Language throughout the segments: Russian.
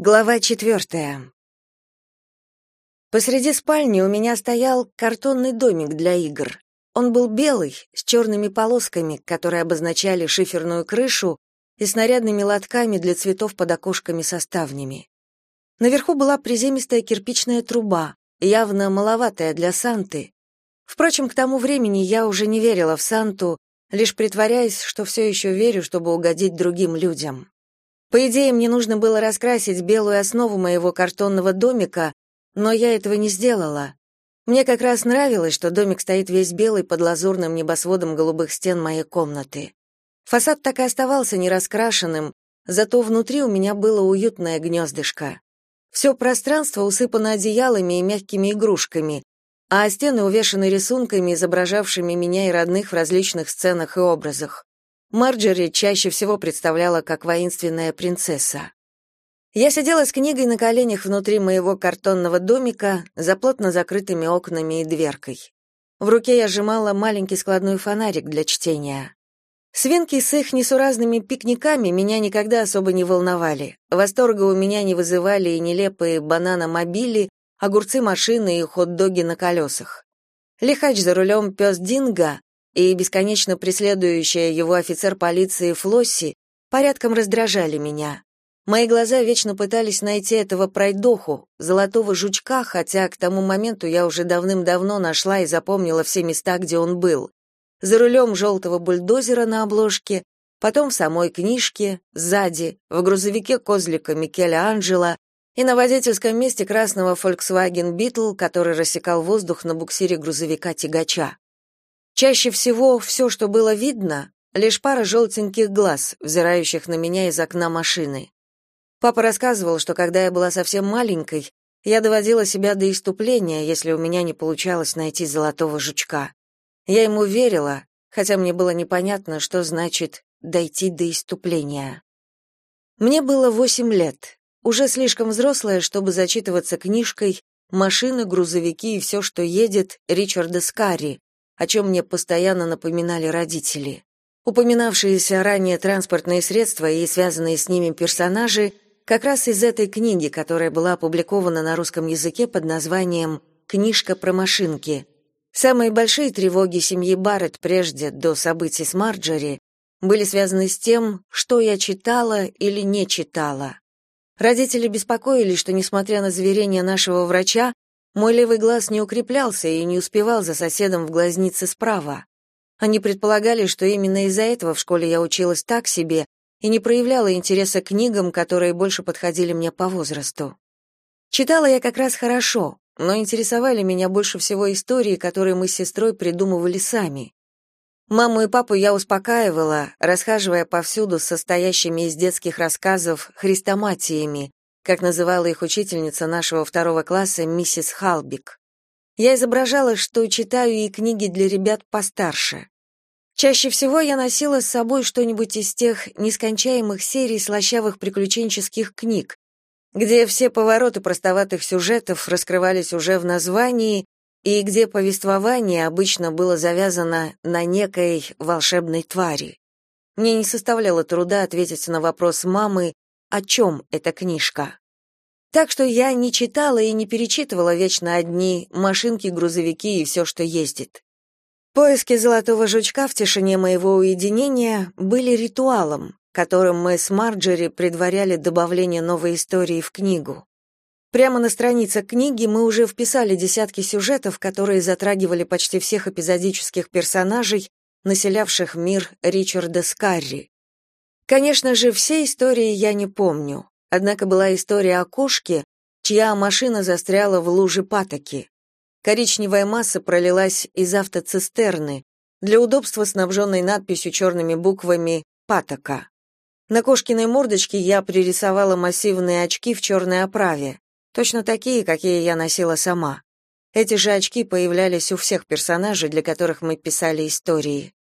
Глава четвертая. Посреди спальни у меня стоял картонный домик для игр. Он был белый, с черными полосками, которые обозначали шиферную крышу, и снарядными лотками для цветов под окошками со ставнями. Наверху была приземистая кирпичная труба, явно маловатая для Санты. Впрочем, к тому времени я уже не верила в Санту, лишь притворяясь, что все еще верю, чтобы угодить другим людям. По идее, мне нужно было раскрасить белую основу моего картонного домика, но я этого не сделала. Мне как раз нравилось, что домик стоит весь белый под лазурным небосводом голубых стен моей комнаты. Фасад так и оставался нераскрашенным, зато внутри у меня было уютное гнездышко. Все пространство усыпано одеялами и мягкими игрушками, а стены увешаны рисунками, изображавшими меня и родных в различных сценах и образах. Марджери чаще всего представляла как воинственная принцесса. Я сидела с книгой на коленях внутри моего картонного домика, за плотно закрытыми окнами и дверкой. В руке я сжимала маленький складной фонарик для чтения. Свинки с их несуразными пикниками меня никогда особо не волновали. Восторга у меня не вызывали и нелепые бананомобили, огурцы машины и хот-доги на колесах. Лихач за рулем пес Динго и бесконечно преследующая его офицер полиции Флосси порядком раздражали меня. Мои глаза вечно пытались найти этого пройдоху, золотого жучка, хотя к тому моменту я уже давным-давно нашла и запомнила все места, где он был. За рулем желтого бульдозера на обложке, потом в самой книжке, сзади, в грузовике козлика Микеля Анджела и на водительском месте красного Volkswagen Beetle, который рассекал воздух на буксире грузовика-тягача. Чаще всего все, что было видно, лишь пара желтеньких глаз, взирающих на меня из окна машины. Папа рассказывал, что когда я была совсем маленькой, я доводила себя до иступления, если у меня не получалось найти золотого жучка. Я ему верила, хотя мне было непонятно, что значит «дойти до иступления». Мне было восемь лет, уже слишком взрослая, чтобы зачитываться книжкой «Машины, грузовики и все, что едет» Ричарда Скарри, о чем мне постоянно напоминали родители. Упоминавшиеся ранее транспортные средства и связанные с ними персонажи как раз из этой книги, которая была опубликована на русском языке под названием «Книжка про машинки». Самые большие тревоги семьи Барретт прежде, до событий с Марджери, были связаны с тем, что я читала или не читала. Родители беспокоились, что, несмотря на заверения нашего врача, мой левый глаз не укреплялся и не успевал за соседом в глазнице справа. Они предполагали, что именно из-за этого в школе я училась так себе и не проявляла интереса к книгам, которые больше подходили мне по возрасту. Читала я как раз хорошо, но интересовали меня больше всего истории, которые мы с сестрой придумывали сами. Маму и папу я успокаивала, расхаживая повсюду с состоящими из детских рассказов хрестоматиями, как называла их учительница нашего второго класса миссис Халбик. Я изображала, что читаю и книги для ребят постарше. Чаще всего я носила с собой что-нибудь из тех нескончаемых серий слащавых приключенческих книг, где все повороты простоватых сюжетов раскрывались уже в названии и где повествование обычно было завязано на некой волшебной твари. Мне не составляло труда ответить на вопрос мамы, о чем эта книжка. Так что я не читала и не перечитывала вечно одни машинки, грузовики и все, что ездит. Поиски золотого жучка в тишине моего уединения были ритуалом, которым мы с Марджери предваряли добавление новой истории в книгу. Прямо на страницах книги мы уже вписали десятки сюжетов, которые затрагивали почти всех эпизодических персонажей, населявших мир Ричарда Скарри. Конечно же, все истории я не помню, однако была история о кошке, чья машина застряла в луже патоки. Коричневая масса пролилась из автоцистерны, для удобства снабженной надписью черными буквами «Патока». На кошкиной мордочке я пририсовала массивные очки в черной оправе, точно такие, какие я носила сама. Эти же очки появлялись у всех персонажей, для которых мы писали истории.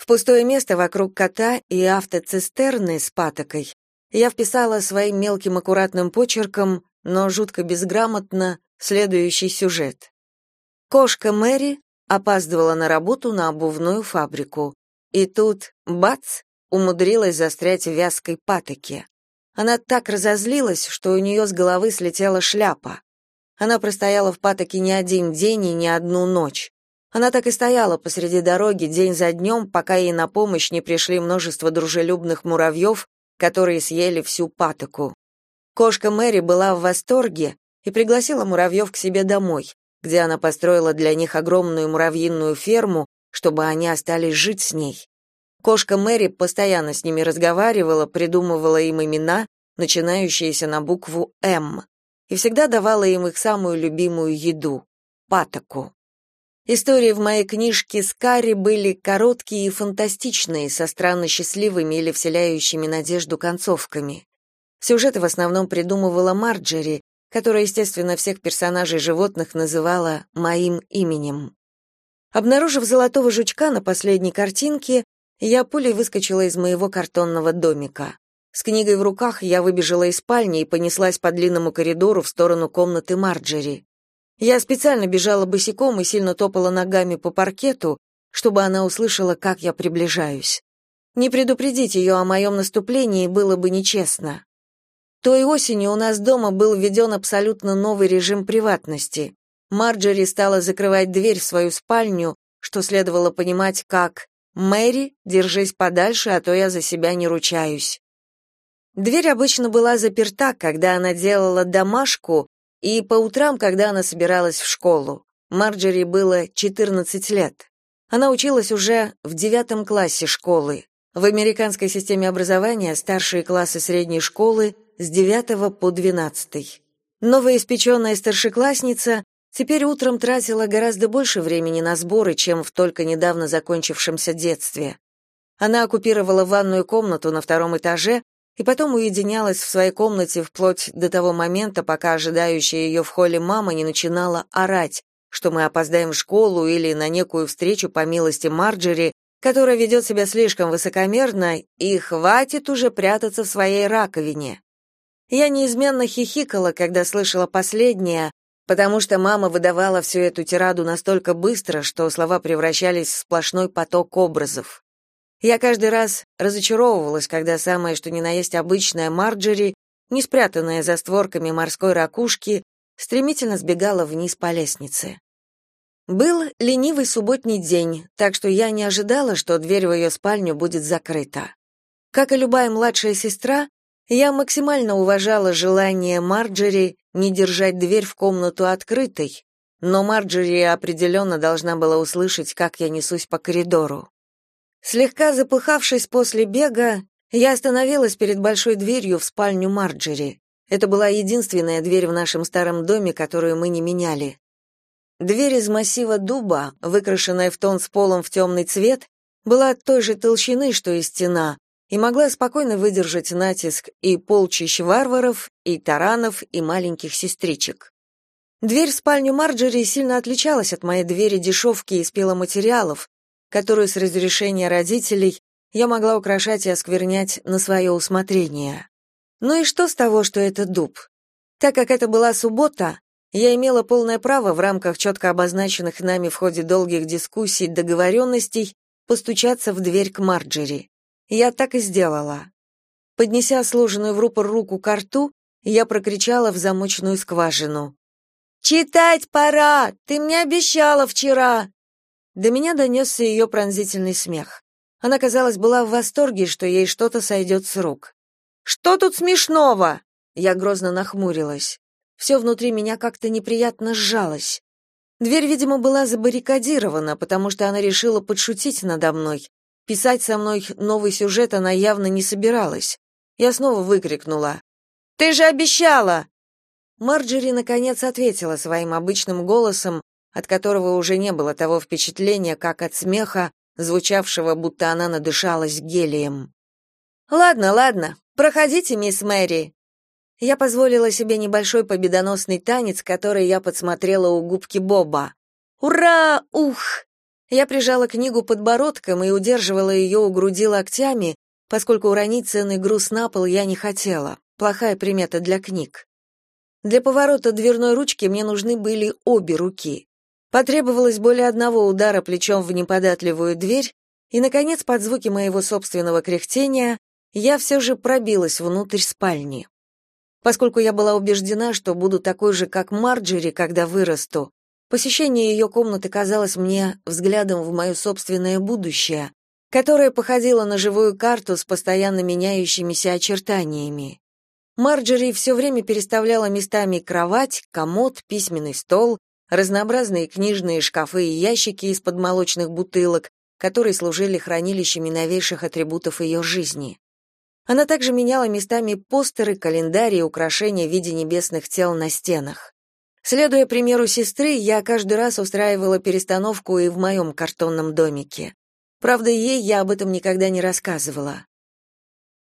В пустое место вокруг кота и автоцистерны с патокой я вписала своим мелким аккуратным почерком, но жутко безграмотно, следующий сюжет. Кошка Мэри опаздывала на работу на обувную фабрику. И тут, бац, умудрилась застрять в вязкой патоке. Она так разозлилась, что у нее с головы слетела шляпа. Она простояла в патоке не один день и не одну ночь. Она так и стояла посреди дороги день за днем, пока ей на помощь не пришли множество дружелюбных муравьев, которые съели всю патоку. Кошка Мэри была в восторге и пригласила муравьев к себе домой, где она построила для них огромную муравьиную ферму, чтобы они остались жить с ней. Кошка Мэри постоянно с ними разговаривала, придумывала им имена, начинающиеся на букву «М», и всегда давала им их самую любимую еду — патоку. Истории в моей книжке «Скари» были короткие и фантастичные, со странно счастливыми или вселяющими надежду концовками. Сюжеты в основном придумывала Марджери, которая, естественно, всех персонажей животных называла «моим именем». Обнаружив золотого жучка на последней картинке, я пулей выскочила из моего картонного домика. С книгой в руках я выбежала из спальни и понеслась по длинному коридору в сторону комнаты Марджери. Я специально бежала босиком и сильно топала ногами по паркету, чтобы она услышала, как я приближаюсь. Не предупредить ее о моем наступлении было бы нечестно. Той осенью у нас дома был введен абсолютно новый режим приватности. Марджери стала закрывать дверь в свою спальню, что следовало понимать как «Мэри, держись подальше, а то я за себя не ручаюсь». Дверь обычно была заперта, когда она делала домашку, и по утрам, когда она собиралась в школу. Марджери было 14 лет. Она училась уже в девятом классе школы. В американской системе образования старшие классы средней школы с 9 по 12. Новоиспеченная старшеклассница теперь утром тратила гораздо больше времени на сборы, чем в только недавно закончившемся детстве. Она оккупировала ванную комнату на втором этаже и потом уединялась в своей комнате вплоть до того момента, пока ожидающая ее в холле мама не начинала орать, что мы опоздаем в школу или на некую встречу по милости Марджери, которая ведет себя слишком высокомерно, и хватит уже прятаться в своей раковине. Я неизменно хихикала, когда слышала последнее, потому что мама выдавала всю эту тираду настолько быстро, что слова превращались в сплошной поток образов. Я каждый раз разочаровывалась, когда самое что ни на есть обычная Марджери, не спрятанная за створками морской ракушки, стремительно сбегала вниз по лестнице. Был ленивый субботний день, так что я не ожидала, что дверь в ее спальню будет закрыта. Как и любая младшая сестра, я максимально уважала желание Марджери не держать дверь в комнату открытой, но Марджери определенно должна была услышать, как я несусь по коридору. Слегка запыхавшись после бега, я остановилась перед большой дверью в спальню Марджери. Это была единственная дверь в нашем старом доме, которую мы не меняли. Дверь из массива дуба, выкрашенная в тон с полом в темный цвет, была той же толщины, что и стена, и могла спокойно выдержать натиск и полчищ варваров, и таранов, и маленьких сестричек. Дверь в спальню Марджери сильно отличалась от моей двери дешевки из пиломатериалов, которую с разрешения родителей я могла украшать и осквернять на свое усмотрение. Ну и что с того, что это дуб? Так как это была суббота, я имела полное право в рамках четко обозначенных нами в ходе долгих дискуссий договоренностей постучаться в дверь к Марджери. Я так и сделала. Поднеся сложенную в рупор руку к рту, я прокричала в замочную скважину. «Читать пора! Ты мне обещала вчера!» До меня донесся ее пронзительный смех. Она, казалось, была в восторге, что ей что-то сойдет с рук. «Что тут смешного?» Я грозно нахмурилась. Все внутри меня как-то неприятно сжалось. Дверь, видимо, была забаррикадирована, потому что она решила подшутить надо мной, Писать со мной новый сюжет она явно не собиралась. Я снова выкрикнула. «Ты же обещала!» Марджери, наконец, ответила своим обычным голосом, от которого уже не было того впечатления, как от смеха, звучавшего, будто она надышалась гелием. «Ладно, ладно, проходите, мисс Мэри». Я позволила себе небольшой победоносный танец, который я подсмотрела у губки Боба. «Ура! Ух!» Я прижала книгу подбородком и удерживала ее у груди локтями, поскольку уронить ценный груз на пол я не хотела. Плохая примета для книг. Для поворота дверной ручки мне нужны были обе руки. Потребовалось более одного удара плечом в неподатливую дверь, и, наконец, под звуки моего собственного кряхтения, я все же пробилась внутрь спальни. Поскольку я была убеждена, что буду такой же, как Марджери, когда вырасту, посещение ее комнаты казалось мне взглядом в мое собственное будущее, которое походило на живую карту с постоянно меняющимися очертаниями. Марджери все время переставляла местами кровать, комод, письменный стол, разнообразные книжные шкафы и ящики из-под молочных бутылок, которые служили хранилищами новейших атрибутов ее жизни. Она также меняла местами постеры, календари и украшения в виде небесных тел на стенах. Следуя примеру сестры, я каждый раз устраивала перестановку и в моем картонном домике. Правда, ей я об этом никогда не рассказывала.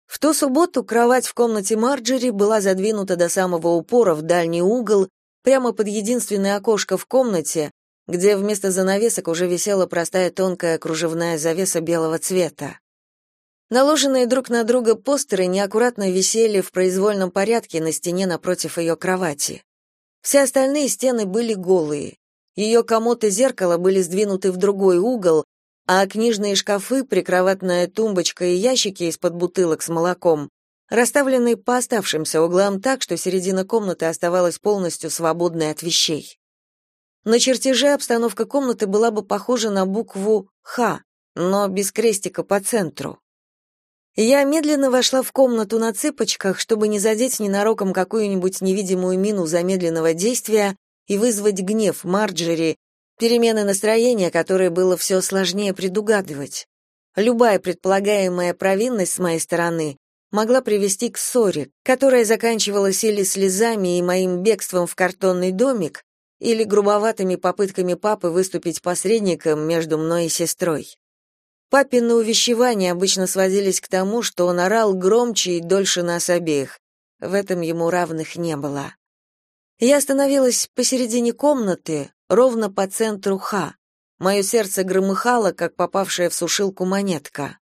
В ту субботу кровать в комнате Марджери была задвинута до самого упора в дальний угол, прямо под единственное окошко в комнате, где вместо занавесок уже висела простая тонкая кружевная завеса белого цвета. Наложенные друг на друга постеры неаккуратно висели в произвольном порядке на стене напротив ее кровати. Все остальные стены были голые. Ее комод и зеркало были сдвинуты в другой угол, а книжные шкафы, прикроватная тумбочка и ящики из-под бутылок с молоком расставлены по оставшимся углам так, что середина комнаты оставалась полностью свободной от вещей. На чертеже обстановка комнаты была бы похожа на букву «Х», но без крестика по центру. Я медленно вошла в комнату на цыпочках, чтобы не задеть ненароком какую-нибудь невидимую мину замедленного действия и вызвать гнев Марджери, перемены настроения, которые было все сложнее предугадывать. Любая предполагаемая провинность с моей стороны могла привести к ссоре, которая заканчивалась или слезами и моим бегством в картонный домик, или грубоватыми попытками папы выступить посредником между мной и сестрой. Папины увещевания обычно сводились к тому, что он орал громче и дольше нас обеих. В этом ему равных не было. Я остановилась посередине комнаты, ровно по центру Ха. Мое сердце громыхало, как попавшая в сушилку монетка.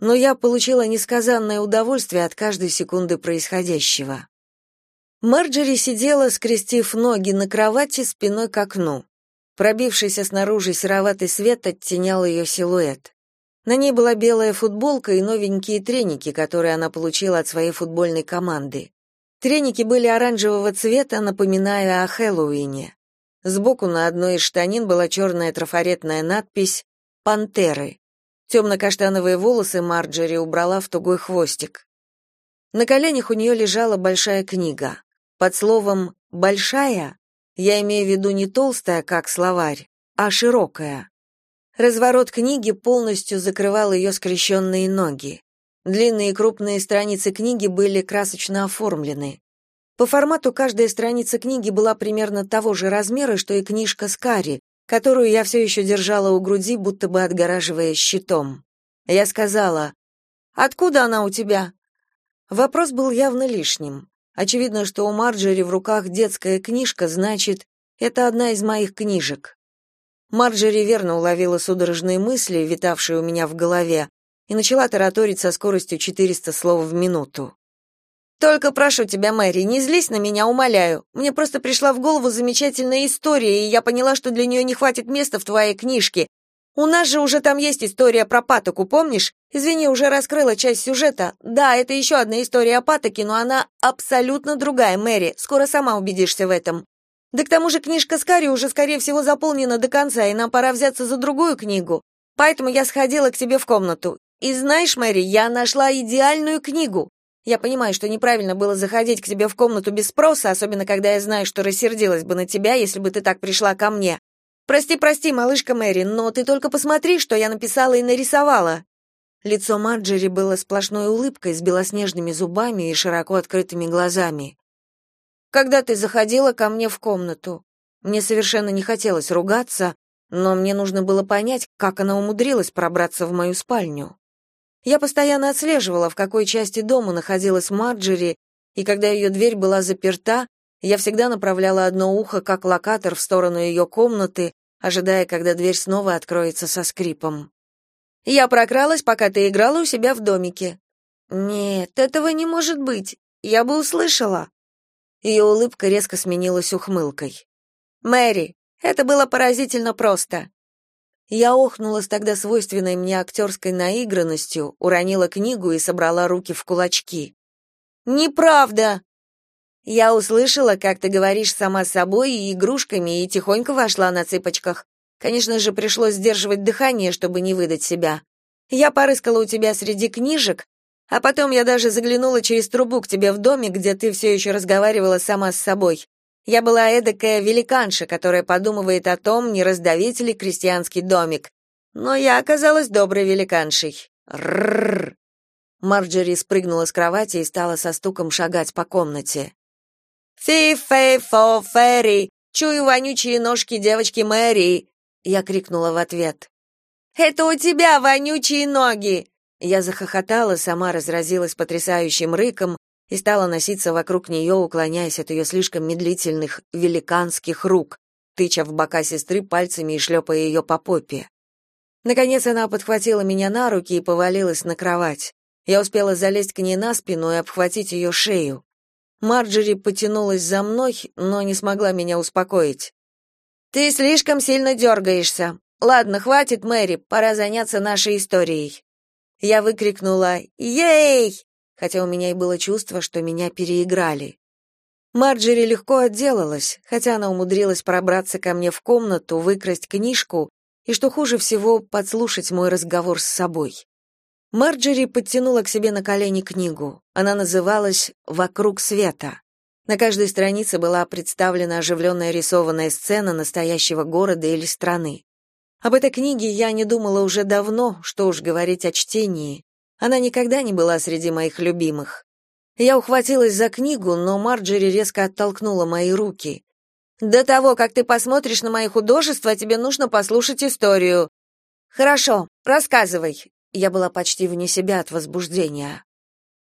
Но я получила несказанное удовольствие от каждой секунды происходящего. Марджери сидела, скрестив ноги на кровати спиной к окну. Пробившийся снаружи сероватый свет оттенял ее силуэт. На ней была белая футболка и новенькие треники, которые она получила от своей футбольной команды. Треники были оранжевого цвета, напоминая о Хэллоуине. Сбоку на одной из штанин была черная трафаретная надпись «Пантеры». Темно-каштановые волосы Марджери убрала в тугой хвостик. На коленях у нее лежала большая книга. Под словом «большая» я имею в виду не толстая, как словарь, а широкая. Разворот книги полностью закрывал ее скрещенные ноги. Длинные крупные страницы книги были красочно оформлены. По формату каждая страница книги была примерно того же размера, что и книжка с Кари, которую я все еще держала у груди, будто бы отгораживая щитом. Я сказала, «Откуда она у тебя?» Вопрос был явно лишним. Очевидно, что у Марджери в руках детская книжка, значит, это одна из моих книжек. Марджери верно уловила судорожные мысли, витавшие у меня в голове, и начала тараторить со скоростью 400 слов в минуту. Только прошу тебя, Мэри, не злись на меня, умоляю. Мне просто пришла в голову замечательная история, и я поняла, что для нее не хватит места в твоей книжке. У нас же уже там есть история про Патоку, помнишь? Извини, уже раскрыла часть сюжета. Да, это еще одна история о Патоке, но она абсолютно другая, Мэри. Скоро сама убедишься в этом. Да к тому же книжка с Карри уже, скорее всего, заполнена до конца, и нам пора взяться за другую книгу. Поэтому я сходила к тебе в комнату. И знаешь, Мэри, я нашла идеальную книгу. Я понимаю, что неправильно было заходить к тебе в комнату без спроса, особенно когда я знаю, что рассердилась бы на тебя, если бы ты так пришла ко мне. Прости, прости, малышка Мэри, но ты только посмотри, что я написала и нарисовала. Лицо Марджери было сплошной улыбкой с белоснежными зубами и широко открытыми глазами. Когда ты заходила ко мне в комнату, мне совершенно не хотелось ругаться, но мне нужно было понять, как она умудрилась пробраться в мою спальню. Я постоянно отслеживала, в какой части дома находилась Марджери, и когда ее дверь была заперта, я всегда направляла одно ухо как локатор в сторону ее комнаты, ожидая, когда дверь снова откроется со скрипом. Я прокралась, пока ты играла у себя в домике. Нет, этого не может быть. Я бы услышала. Ее улыбка резко сменилась ухмылкой. Мэри, это было поразительно просто. Я охнула с тогда свойственной мне актерской наигранностью, уронила книгу и собрала руки в кулачки. «Неправда!» Я услышала, как ты говоришь сама с собой и игрушками, и тихонько вошла на цыпочках. Конечно же, пришлось сдерживать дыхание, чтобы не выдать себя. Я порыскала у тебя среди книжек, а потом я даже заглянула через трубу к тебе в доме, где ты все еще разговаривала сама с собой. Я была эдакая великанша, которая подумывает о том, не раздавить ли крестьянский домик. Но я оказалась доброй великаншей. Рррр. Марджери спрыгнула с кровати и стала со стуком шагать по комнате. «Фи-фей-фо-ферри! Чую вонючие ножки девочки Мэри!» Я крикнула в ответ. «Это у тебя вонючие ноги!» Я захохотала, сама разразилась потрясающим рыком и стала носиться вокруг нее, уклоняясь от ее слишком медлительных, великанских рук, тыча в бока сестры пальцами и шлепая ее по попе. Наконец она подхватила меня на руки и повалилась на кровать. Я успела залезть к ней на спину и обхватить ее шею. Марджери потянулась за мной, но не смогла меня успокоить. «Ты слишком сильно дергаешься. Ладно, хватит, Мэри, пора заняться нашей историей». Я выкрикнула «Ей!», хотя у меня и было чувство, что меня переиграли. Марджери легко отделалась, хотя она умудрилась пробраться ко мне в комнату, выкрасть книжку и, что хуже всего, подслушать мой разговор с собой. Марджери подтянула к себе на колени книгу. Она называлась «Вокруг света». На каждой странице была представлена оживленная рисованная сцена настоящего города или страны. Об этой книге я не думала уже давно, что уж говорить о чтении. Она никогда не была среди моих любимых. Я ухватилась за книгу, но Марджери резко оттолкнула мои руки. «До того, как ты посмотришь на мои художества, тебе нужно послушать историю». «Хорошо, рассказывай». Я была почти вне себя от возбуждения.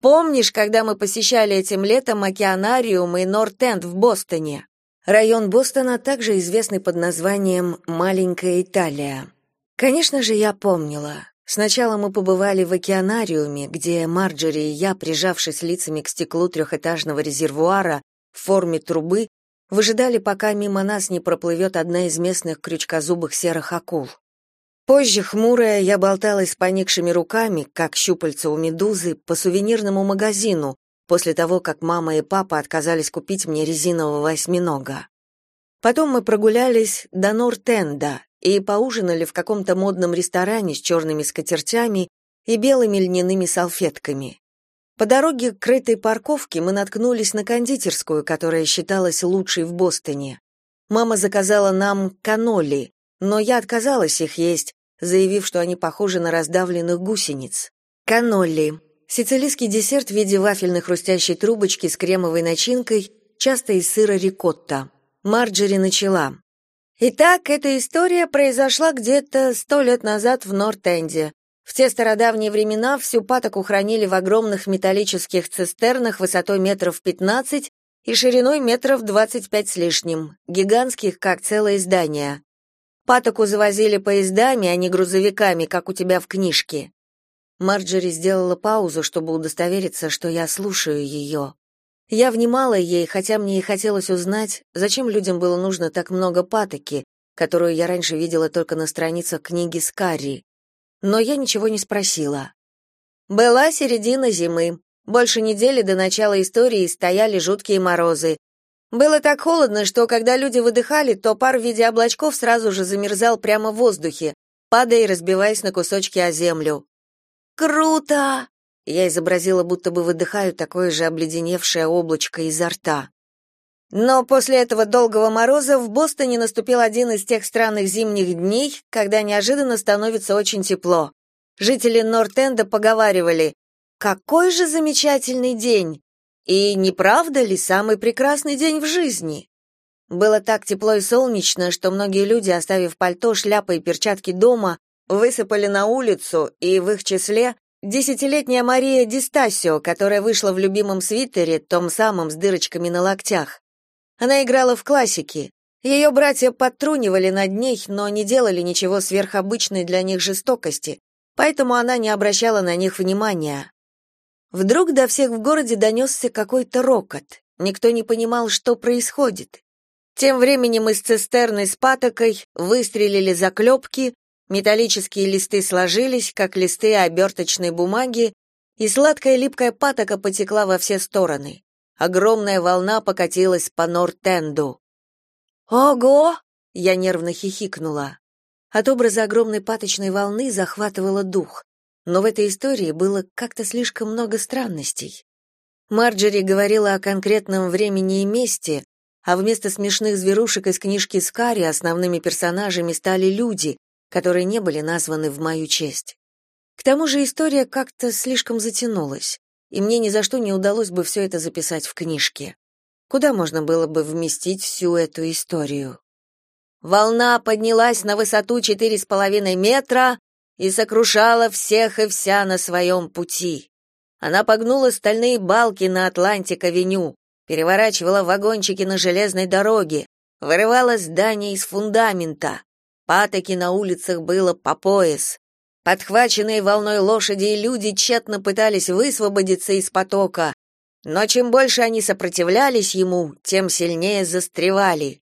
«Помнишь, когда мы посещали этим летом океанариум и Норт-Энд в Бостоне?» Район Бостона также известный под названием «Маленькая Италия». Конечно же, я помнила. Сначала мы побывали в океанариуме, где Марджери и я, прижавшись лицами к стеклу трехэтажного резервуара в форме трубы, выжидали, пока мимо нас не проплывет одна из местных крючкозубых серых акул. Позже, хмурая, я болталась с поникшими руками, как щупальца у медузы, по сувенирному магазину, после того, как мама и папа отказались купить мне резинового осьминога. Потом мы прогулялись до Нортенда и поужинали в каком-то модном ресторане с черными скатертями и белыми льняными салфетками. По дороге к крытой парковке мы наткнулись на кондитерскую, которая считалась лучшей в Бостоне. Мама заказала нам каноли, но я отказалась их есть, заявив, что они похожи на раздавленных гусениц. Канолли Сицилийский десерт в виде вафельной хрустящей трубочки с кремовой начинкой, часто из сыра рикотта. Марджери начала. Итак, эта история произошла где-то сто лет назад в Норт-Энде. В те стародавние времена всю патоку хранили в огромных металлических цистернах высотой метров 15 и шириной метров 25 с лишним, гигантских, как целое здание. Патоку завозили поездами, а не грузовиками, как у тебя в книжке. Марджери сделала паузу, чтобы удостовериться, что я слушаю ее. Я внимала ей, хотя мне и хотелось узнать, зачем людям было нужно так много патоки, которую я раньше видела только на страницах книги Скарри. Но я ничего не спросила. Была середина зимы. Больше недели до начала истории стояли жуткие морозы. Было так холодно, что когда люди выдыхали, то пар в виде облачков сразу же замерзал прямо в воздухе, падая и разбиваясь на кусочки о землю. Круто! Я изобразила, будто бы выдыхаю такое же обледеневшее облачко изо рта. Но после этого долгого мороза в Бостоне наступил один из тех странных зимних дней, когда неожиданно становится очень тепло. Жители Норт-Энда поговаривали: "Какой же замечательный день!" И не правда ли самый прекрасный день в жизни? Было так тепло и солнечно, что многие люди, оставив пальто, шляпы и перчатки дома, высыпали на улицу, и в их числе десятилетняя Мария Дистасио, которая вышла в любимом свитере, том самом с дырочками на локтях. Она играла в классики. Ее братья подтрунивали над ней, но не делали ничего сверхобычной для них жестокости, поэтому она не обращала на них внимания. Вдруг до всех в городе донесся какой-то рокот. Никто не понимал, что происходит. Тем временем из цистерны с патокой выстрелили заклепки, Металлические листы сложились, как листы оберточной бумаги, и сладкая липкая патока потекла во все стороны. Огромная волна покатилась по Нортенду. «Ого!» — я нервно хихикнула. От образа огромной паточной волны захватывало дух, но в этой истории было как-то слишком много странностей. Марджери говорила о конкретном времени и месте, а вместо смешных зверушек из книжки Скари основными персонажами стали люди, которые не были названы в мою честь. К тому же история как-то слишком затянулась, и мне ни за что не удалось бы все это записать в книжке. Куда можно было бы вместить всю эту историю? Волна поднялась на высоту четыре с половиной метра и сокрушала всех и вся на своем пути. Она погнула стальные балки на Атлантик-авеню, переворачивала вагончики на железной дороге, вырывала здания из фундамента. Патоки на улицах было по пояс. Подхваченные волной лошади и люди тщетно пытались высвободиться из потока, но чем больше они сопротивлялись ему, тем сильнее застревали.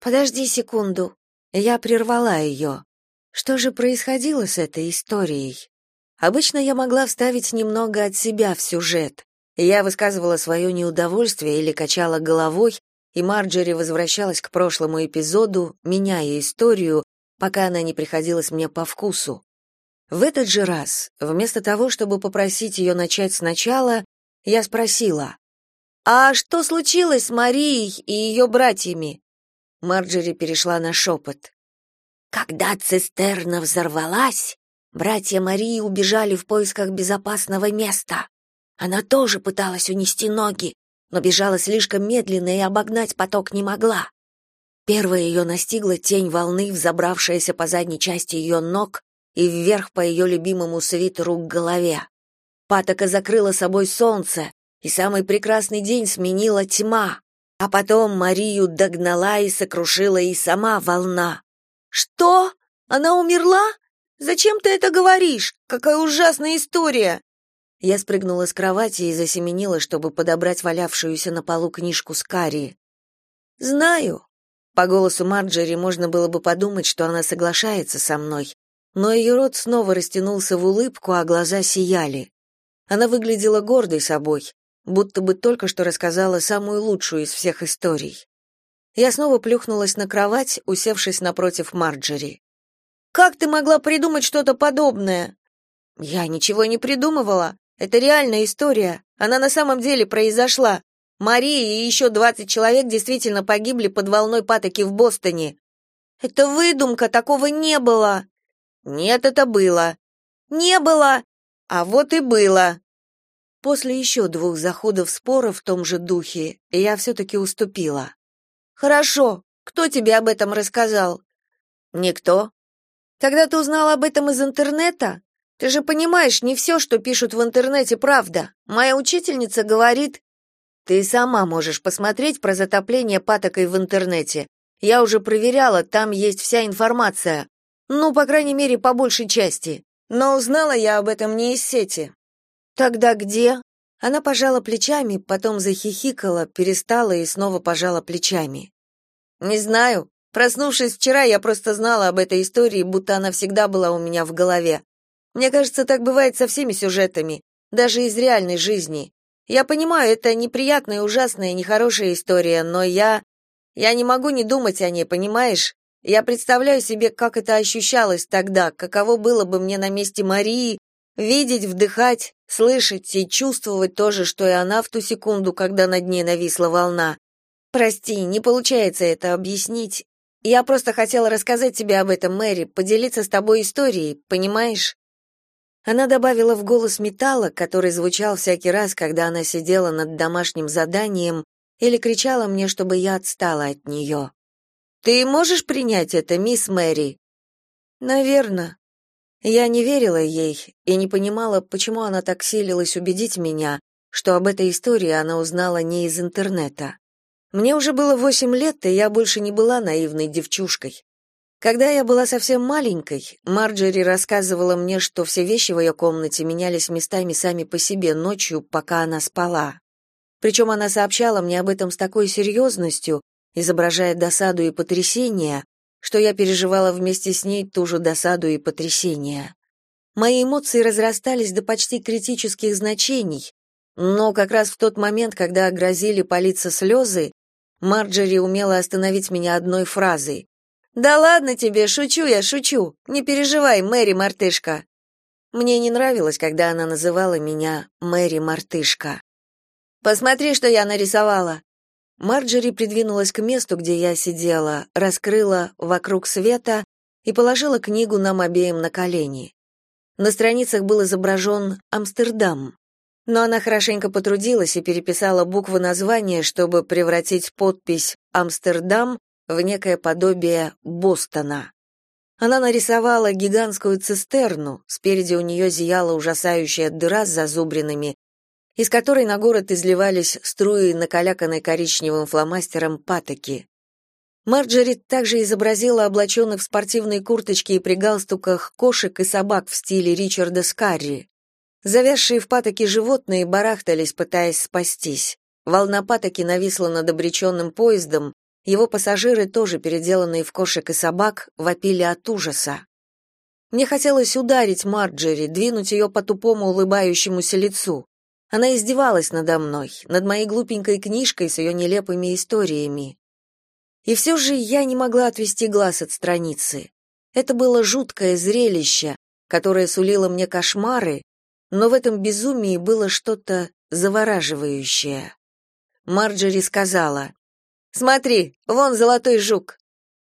Подожди секунду. Я прервала ее. Что же происходило с этой историей? Обычно я могла вставить немного от себя в сюжет. Я высказывала свое неудовольствие или качала головой, и Марджери возвращалась к прошлому эпизоду, меняя историю, пока она не приходилась мне по вкусу. В этот же раз, вместо того, чтобы попросить ее начать сначала, я спросила, «А что случилось с Марией и ее братьями?» Марджери перешла на шепот. «Когда цистерна взорвалась, братья Марии убежали в поисках безопасного места. Она тоже пыталась унести ноги, но бежала слишком медленно и обогнать поток не могла. Первая ее настигла тень волны, взобравшаяся по задней части ее ног и вверх по ее любимому свитеру к голове. Патока закрыла собой солнце, и самый прекрасный день сменила тьма. А потом Марию догнала и сокрушила и сама волна. «Что? Она умерла? Зачем ты это говоришь? Какая ужасная история!» Я спрыгнула с кровати и засеменила, чтобы подобрать валявшуюся на полу книжку с Кари. «Знаю». По голосу Марджери можно было бы подумать, что она соглашается со мной, но ее рот снова растянулся в улыбку, а глаза сияли. Она выглядела гордой собой, будто бы только что рассказала самую лучшую из всех историй. Я снова плюхнулась на кровать, усевшись напротив Марджери. «Как ты могла придумать что-то подобное?» «Я ничего не придумывала. Это реальная история. Она на самом деле произошла. Мария и еще двадцать человек действительно погибли под волной патоки в Бостоне. Это выдумка, такого не было. Нет, это было. Не было. А вот и было. После еще двух заходов спора в том же духе я все-таки уступила. Хорошо. Кто тебе об этом рассказал? Никто. Тогда ты узнал об этом из интернета? Ты же понимаешь, не все, что пишут в интернете, правда. Моя учительница говорит, ты сама можешь посмотреть про затопление патокой в интернете. Я уже проверяла, там есть вся информация. Ну, по крайней мере, по большей части. Но узнала я об этом не из сети. Тогда где? Она пожала плечами, потом захихикала, перестала и снова пожала плечами. Не знаю. Проснувшись вчера, я просто знала об этой истории, будто она всегда была у меня в голове. Мне кажется, так бывает со всеми сюжетами, даже из реальной жизни. Я понимаю, это неприятная, ужасная, нехорошая история, но я я не могу не думать о ней, понимаешь? Я представляю себе, как это ощущалось тогда, каково было бы мне на месте Марии видеть, вдыхать, слышать и чувствовать то же, что и она в ту секунду, когда над ней нависла волна. Прости, не получается это объяснить. Я просто хотела рассказать тебе об этом, Мэри, поделиться с тобой историей, понимаешь? Она добавила в голос металла, который звучал всякий раз, когда она сидела над домашним заданием или кричала мне, чтобы я отстала от нее. Ты можешь принять это, мисс Мэри? Наверно. Я не верила ей и не понимала, почему она так силилась убедить меня, что об этой истории она узнала не из интернета. Мне уже было восемь лет, и я больше не была наивной девчушкой. Когда я была совсем маленькой, Марджери рассказывала мне, что все вещи в ее комнате менялись местами сами по себе ночью, пока она спала. Причем она сообщала мне об этом с такой серьезностью, изображая досаду и потрясение, что я переживала вместе с ней ту же досаду и потрясение. Мои эмоции разрастались до почти критических значений, но как раз в тот момент, когда грозили палиться слезы, Марджери умела остановить меня одной фразой. «Да ладно тебе, шучу я, шучу. Не переживай, Мэри Мартышка». Мне не нравилось, когда она называла меня Мэри Мартышка. «Посмотри, что я нарисовала». Марджери придвинулась к месту, где я сидела, раскрыла вокруг света и положила книгу нам обеим на колени. На страницах был изображен Амстердам но она хорошенько потрудилась и переписала буквы названия, чтобы превратить подпись «Амстердам» в некое подобие Бостона. Она нарисовала гигантскую цистерну, спереди у нее зияла ужасающая дыра с зазубринами, из которой на город изливались струи накаляканной коричневым фломастером патоки. Марджери также изобразила облаченных в спортивные курточки и при галстуках кошек и собак в стиле Ричарда Скарри. Завязшие в патоке животные барахтались, пытаясь спастись. Волна патоки нависла над обреченным поездом, его пассажиры, тоже переделанные в кошек и собак, вопили от ужаса. Мне хотелось ударить Марджери, двинуть ее по тупому улыбающемуся лицу. Она издевалась надо мной, над моей глупенькой книжкой с ее нелепыми историями. И все же я не могла отвести глаз от страницы. Это было жуткое зрелище, которое сулило мне кошмары, но в этом безумии было что-то завораживающее. Марджери сказала, «Смотри, вон золотой жук!»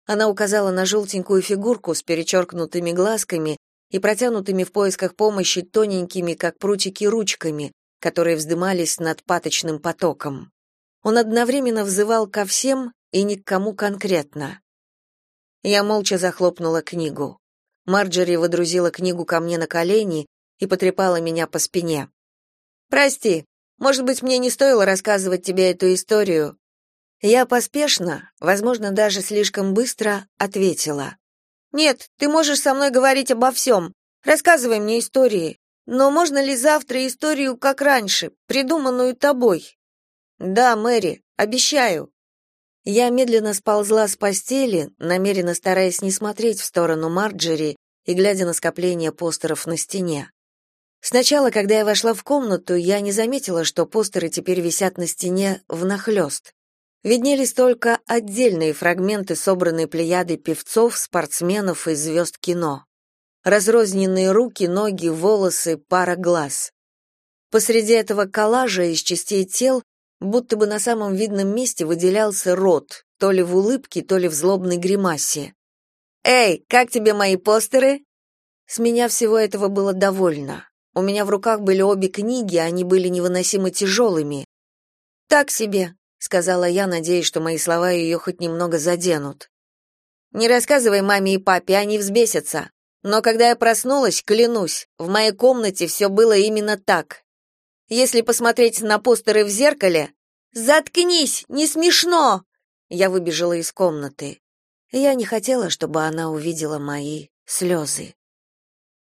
Она указала на желтенькую фигурку с перечеркнутыми глазками и протянутыми в поисках помощи тоненькими, как прутики, ручками, которые вздымались над паточным потоком. Он одновременно взывал ко всем и ни к кому конкретно. Я молча захлопнула книгу. Марджери водрузила книгу ко мне на колени и потрепала меня по спине. «Прости, может быть, мне не стоило рассказывать тебе эту историю?» Я поспешно, возможно, даже слишком быстро, ответила. «Нет, ты можешь со мной говорить обо всем. Рассказывай мне истории. Но можно ли завтра историю, как раньше, придуманную тобой?» «Да, Мэри, обещаю». Я медленно сползла с постели, намеренно стараясь не смотреть в сторону Марджери и глядя на скопление постеров на стене. Сначала, когда я вошла в комнату, я не заметила, что постеры теперь висят на стене внахлёст. Виднелись только отдельные фрагменты, собранные плеядой певцов, спортсменов и звезд кино. Разрозненные руки, ноги, волосы, пара глаз. Посреди этого коллажа из частей тел, будто бы на самом видном месте выделялся рот, то ли в улыбке, то ли в злобной гримасе. «Эй, как тебе мои постеры?» С меня всего этого было довольно. У меня в руках были обе книги, они были невыносимо тяжелыми. «Так себе», — сказала я, надеясь, что мои слова ее хоть немного заденут. «Не рассказывай маме и папе, они взбесятся. Но когда я проснулась, клянусь, в моей комнате все было именно так. Если посмотреть на постеры в зеркале... «Заткнись! Не смешно!» Я выбежала из комнаты. Я не хотела, чтобы она увидела мои слезы.